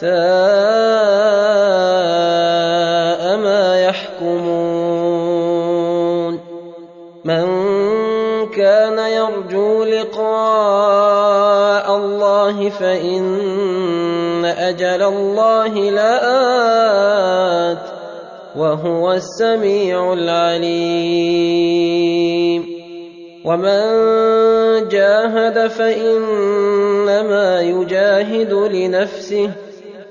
ساء ما يحكمون. من كان يرجو لقاء الله فإن أجل الله لآت وهو السميع العليم. ومن جاهد فإنما يجاهد لنفسه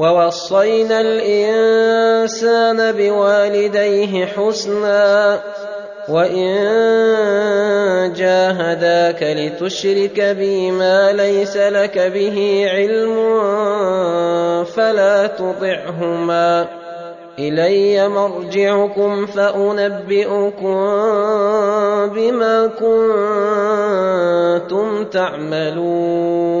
ووصينا الإنسان بوالديه حسنا وإن جاهداك لتشرك بي ما ليس لك به علم فلا تطعهما إلي مرجعكم فأنبئكم بما كنتم تعملون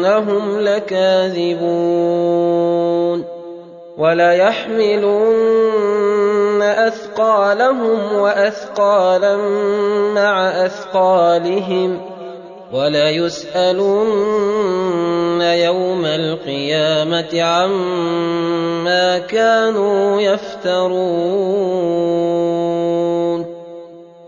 إنهم لكاذبون وليحملن أثقالهم وأثقالا مع أثقالهم وليسألن يوم القيامة عما كانوا يفترون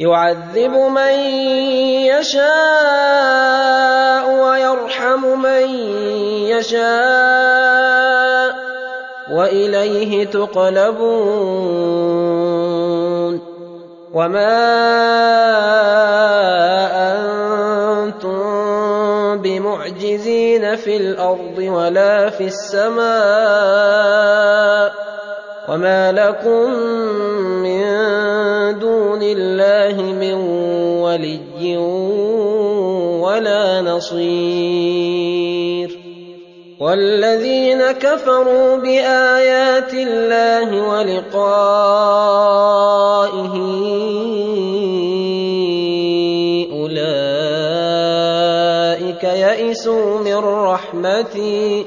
يعذب من يشاء ويرحم من يشاء وإليه تقلبون وما أنتم بمعجزين في الأرض ولا في السماء وما لكم من دون الله من ولي ولا نصير والذين كفروا بايات الله ولقائه اولئك يئسوا من رحمتي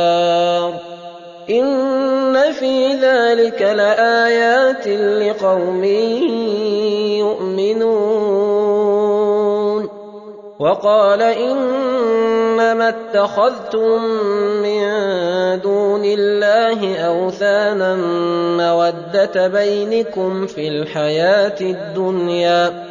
ان في ذلك لايات لقوم يؤمنون وقال انما اتخذتم من دون الله اوثانا موده بينكم في الحياة الدنيا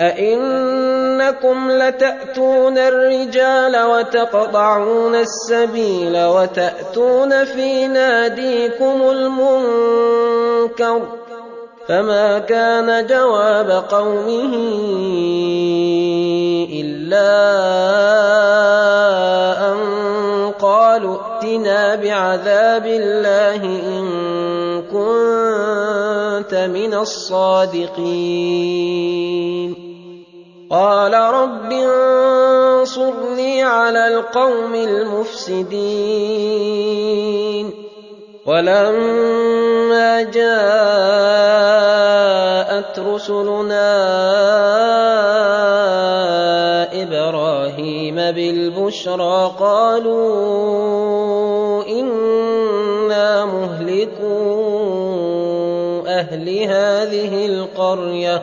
أئنكم لتأتون الرجال وتقطعون السبيل وتأتون في ناديكم المنكر فما كان جواب قومه إلا أن قالوا ائتنا بعذاب الله إن كنت من الصادقين. قال رب انصرني على القوم المفسدين. ولما جاءت رسلنا إبراهيم بالبشرى قالوا إنا مهلكو أهل هذه القرية.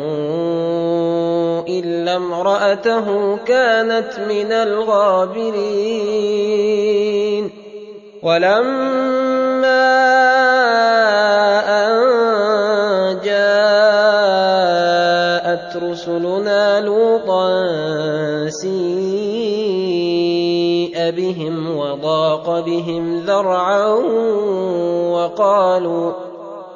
إلا امرأته كانت من الغابرين ولما أن جاءت رسلنا لوطا سيء بهم وضاق بهم ذرعا وقالوا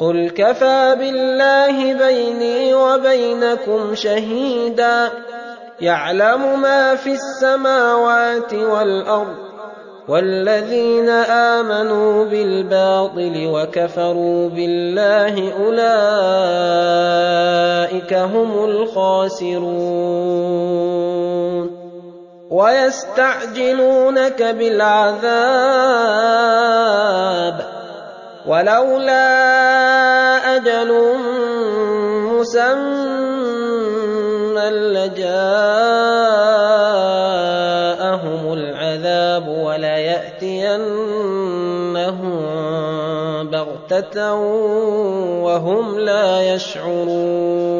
قل كفى بالله بيني وبينكم شهيدا يعلم ما في السماوات والارض والذين امنوا بالباطل وكفروا بالله اولئك هم الخاسرون ويستعجلونك بالعذاب ولولا أجل مسمى لجاءهم العذاب وليأتينهم بغتة وهم لا يشعرون.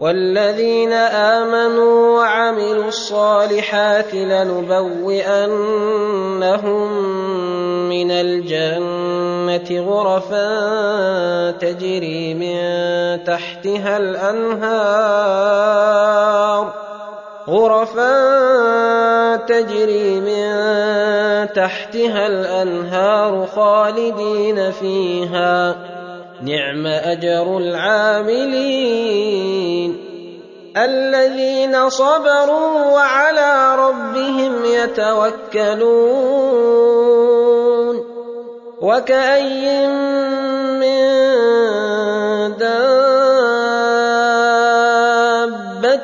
والذين آمنوا وعملوا الصالحات لنبوئنهم من الجنة غرفا تجري من تحتها الأنهار غرفا تجري من تحتها الأنهار خالدين فيها. نعم أجر العاملين. الذين صبروا وعلى ربهم يتوكلون. وكأي من دابة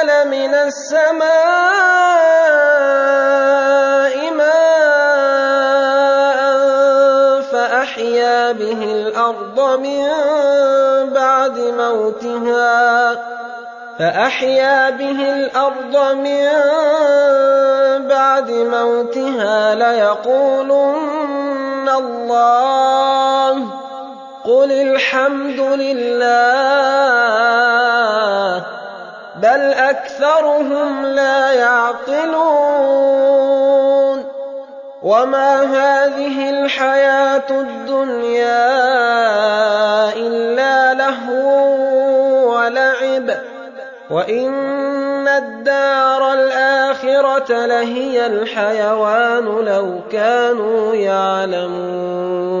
من نزل من السماء ماء فأحيا به الأرض من بعد موتها. فأحيا به الأرض من بعد موتها. ليقولن الله قل الحمد لله. بل أكثرهم لا يعقلون. وما هذه الحياة الدنيا إلا لهو ولعب. وإن الدار الآخرة لهي الحيوان لو كانوا يعلمون.